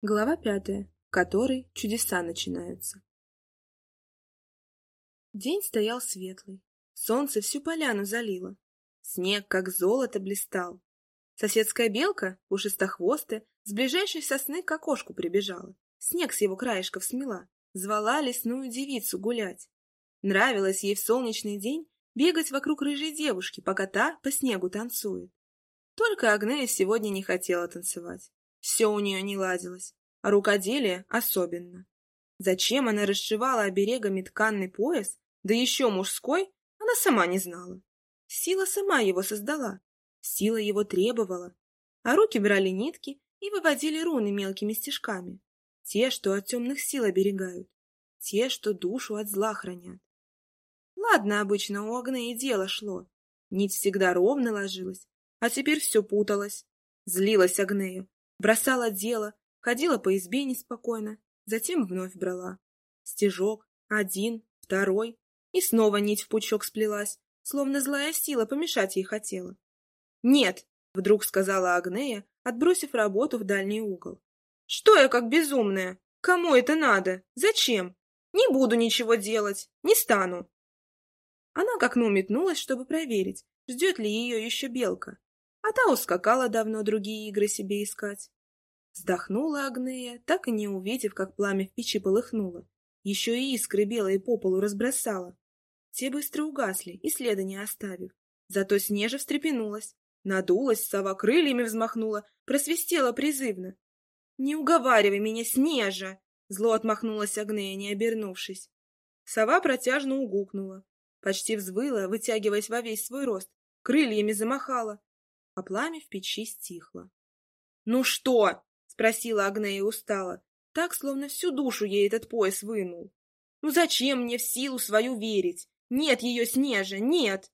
Глава пятая, в которой чудеса начинаются. День стоял светлый. Солнце всю поляну залило. Снег, как золото, блистал. Соседская белка, пушистохвостая, с ближайшей сосны к окошку прибежала. Снег с его краешков смела. Звала лесную девицу гулять. Нравилось ей в солнечный день бегать вокруг рыжей девушки, пока та по снегу танцует. Только Агнея сегодня не хотела танцевать. Все у нее не ладилось, а рукоделие особенно. Зачем она расшивала оберегами тканный пояс, да еще мужской, она сама не знала. Сила сама его создала, сила его требовала, а руки брали нитки и выводили руны мелкими стежками, те, что от темных сил оберегают, те, что душу от зла хранят. Ладно, обычно у Агнеи дело шло, нить всегда ровно ложилась, а теперь все путалось. Злилась Агнея, Бросала дело, ходила по избе неспокойно, затем вновь брала. Стежок, один, второй, и снова нить в пучок сплелась, словно злая сила помешать ей хотела. «Нет!» — вдруг сказала Агнея, отбросив работу в дальний угол. «Что я как безумная? Кому это надо? Зачем? Не буду ничего делать, не стану!» Она к окну метнулась, чтобы проверить, ждет ли ее еще белка, а та ускакала давно другие игры себе искать. Вздохнула Агнея, так и не увидев, как пламя в печи полыхнуло. Еще и искры белые по полу разбросала. Те быстро угасли, и следа не оставив. Зато Снежа встрепенулась. Надулась, сова крыльями взмахнула, просвистела призывно. «Не уговаривай меня, Снежа!» Зло отмахнулась Агнея, не обернувшись. Сова протяжно угукнула. Почти взвыла, вытягиваясь во весь свой рост. Крыльями замахала а пламя в печи стихло. — Ну что? — спросила Агнея устало, так, словно всю душу ей этот пояс вынул. — Ну зачем мне в силу свою верить? Нет ее снежа, нет!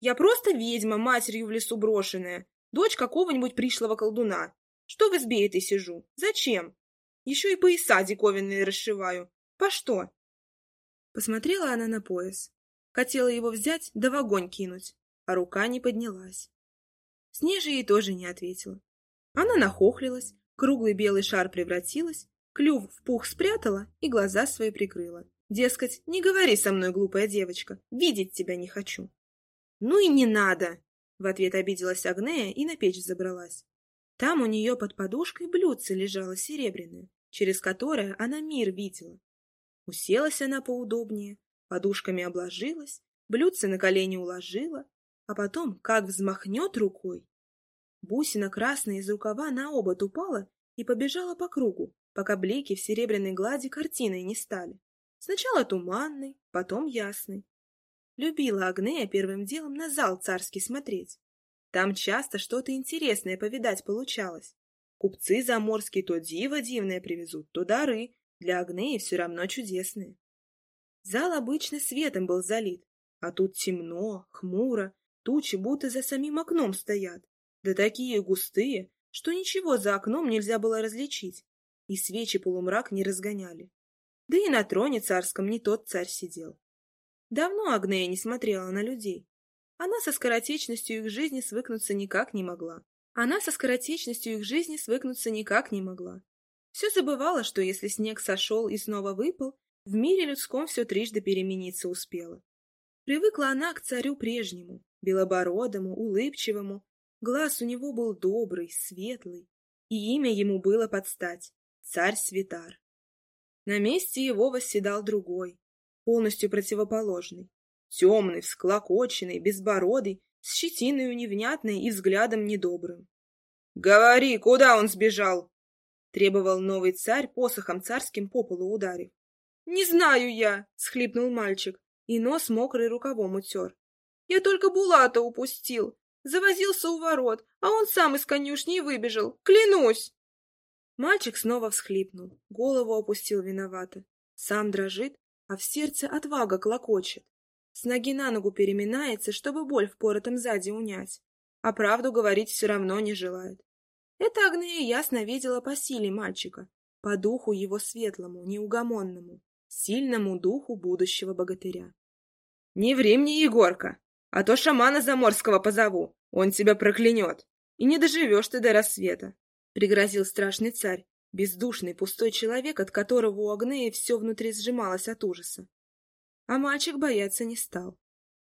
Я просто ведьма, матерью в лесу брошенная, дочь какого-нибудь пришлого колдуна. Что в избе этой сижу? Зачем? Еще и пояса диковинные расшиваю. По что? Посмотрела она на пояс. Хотела его взять, да в огонь кинуть, а рука не поднялась. Снежа ей тоже не ответила. Она нахохлилась, круглый белый шар превратилась, клюв в пух спрятала и глаза свои прикрыла. Дескать, не говори со мной, глупая девочка, видеть тебя не хочу. Ну и не надо! В ответ обиделась Агнея и на печь забралась. Там у нее под подушкой блюдце лежало серебряное, через которое она мир видела. Уселась она поудобнее, подушками обложилась, блюдце на колени уложила, а потом, как взмахнет рукой. Бусина красная из рукава на обод упала и побежала по кругу, пока блики в серебряной глади картиной не стали. Сначала туманной, потом ясной. Любила Агнея первым делом на зал царский смотреть. Там часто что-то интересное повидать получалось. Купцы заморские то диво дивное привезут, то дары, для Агнеи все равно чудесные. Зал обычно светом был залит, а тут темно, хмуро, Тучи будто за самим окном стоят, да такие густые, что ничего за окном нельзя было различить, и свечи полумрак не разгоняли. Да и на троне царском не тот царь сидел. Давно Агнея не смотрела на людей. Она со скоротечностью их жизни свыкнуться никак не могла. Она со скоротечностью их жизни свыкнуться никак не могла. Все забывала, что если снег сошел и снова выпал, в мире людском все трижды перемениться успело. Привыкла она к царю прежнему, белобородому, улыбчивому. Глаз у него был добрый, светлый, и имя ему было под стать — царь Святар. На месте его восседал другой, полностью противоположный, темный, всклокоченный, безбородый, с щетиной невнятной и взглядом недобрым. — Говори, куда он сбежал? — требовал новый царь, посохом царским по полу ударив. — Не знаю я, — схлипнул мальчик, и нос мокрый рукавом утер. Я только Булата упустил. Завозился у ворот, а он сам из конюшни выбежал. Клянусь!» Мальчик снова всхлипнул, голову опустил виновато. Сам дрожит, а в сердце отвага клокочет. С ноги на ногу переминается, чтобы боль в поротом сзади унять. А правду говорить все равно не желает. Это Агнея ясно видела по силе мальчика, по духу его светлому, неугомонному, сильному духу будущего богатыря. — Не ври мне, Егорка! А то шамана Заморского позову, он тебя проклянет. И не доживешь ты до рассвета, — пригрозил страшный царь, Бездушный пустой человек, от которого у Агнеи все внутри сжималось от ужаса. А мальчик бояться не стал.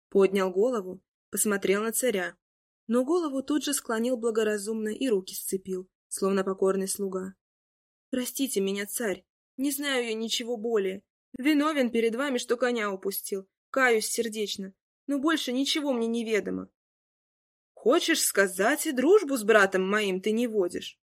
Поднял голову, посмотрел на царя, но голову тут же склонил благоразумно и руки сцепил, словно покорный слуга. «Простите меня, царь, не знаю я ничего более. Виновен перед вами, что коня упустил. Каюсь сердечно, но больше ничего мне не ведомо». «Хочешь сказать, и дружбу с братом моим ты не водишь?»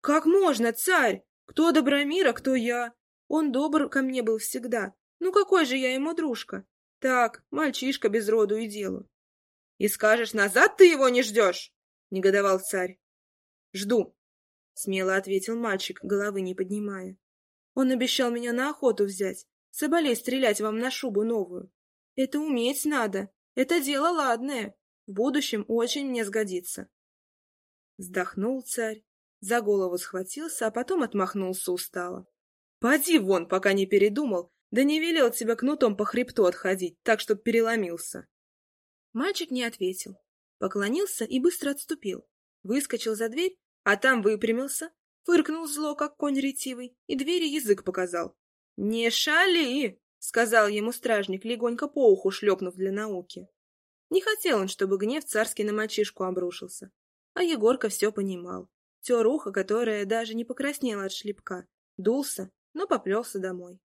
«Как можно, царь? Кто Добромира, кто я? Он добр ко мне был всегда. Ну какой же я ему дружка? Так, мальчишка без роду и делу. — И скажешь, назад ты его не ждешь? — негодовал царь. — Жду, — смело ответил мальчик, головы не поднимая. Он обещал меня на охоту взять, соболей стрелять вам на шубу новую. Это уметь надо, это дело ладное, в будущем очень мне сгодится. Вздохнул царь, за голову схватился, а потом отмахнулся устало. — Поди вон, пока не передумал, да не велел тебя кнутом по хребту отходить, так, чтоб переломился. Мальчик не ответил. Поклонился и быстро отступил. Выскочил за дверь, а там выпрямился, фыркнул зло, как конь ретивый, и двери язык показал. — Не шали! — сказал ему стражник, легонько по уху шлепнув для науки. Не хотел он, чтобы гнев царский на мальчишку обрушился. А Егорка все понимал. Тер ухо, которое даже не покраснело от шлепка, дулся, но поплелся домой.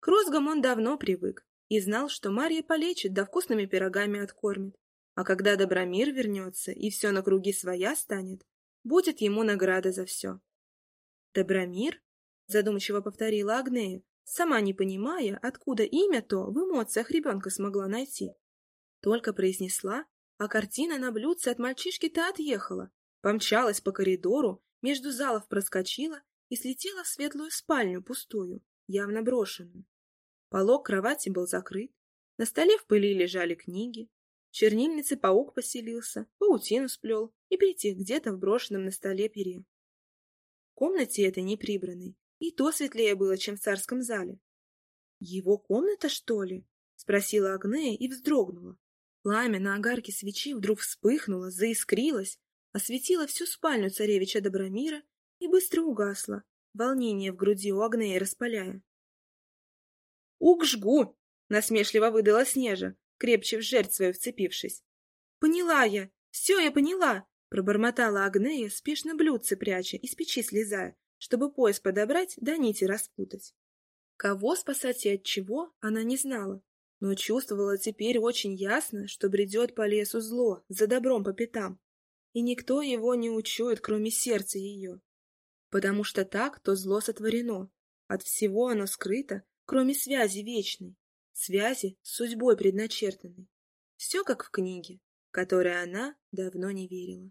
К розгам он давно привык и знал, что Марья полечит да вкусными пирогами откормит. А когда Добромир вернется и все на круги своя станет, будет ему награда за все. «Добромир?» — задумчиво повторила Агнея, сама не понимая, откуда имя то в эмоциях ребенка смогла найти. Только произнесла, а картина на блюдце от мальчишки-то отъехала, помчалась по коридору, между залов проскочила и слетела в светлую спальню пустую, явно брошенную. Полок кровати был закрыт, на столе в пыли лежали книги, в чернильнице паук поселился, паутину сплел и притих где-то в брошенном на столе пере. В комнате этой неприбранной и то светлее было, чем в царском зале. «Его комната, что ли?» — спросила Агнея и вздрогнула. Пламя на огарке свечи вдруг вспыхнуло, заискрилось, осветило всю спальню царевича Добромира и быстро угасло, волнение в груди у Агнеи распаляя. «Ук жгу!» — насмешливо выдала Снежа, крепче в жертв свою вцепившись. «Поняла я! Все я поняла!» — пробормотала Агнея, спешно блюдце пряча, из печи слезая, чтобы пояс подобрать да нити распутать. Кого спасать и от чего, она не знала, но чувствовала теперь очень ясно, что бредет по лесу зло, за добром по пятам, и никто его не учует, кроме сердца ее. Потому что так то зло сотворено, от всего оно скрыто, кроме связи вечной, связи с судьбой предначертанной. Все как в книге, которой она давно не верила.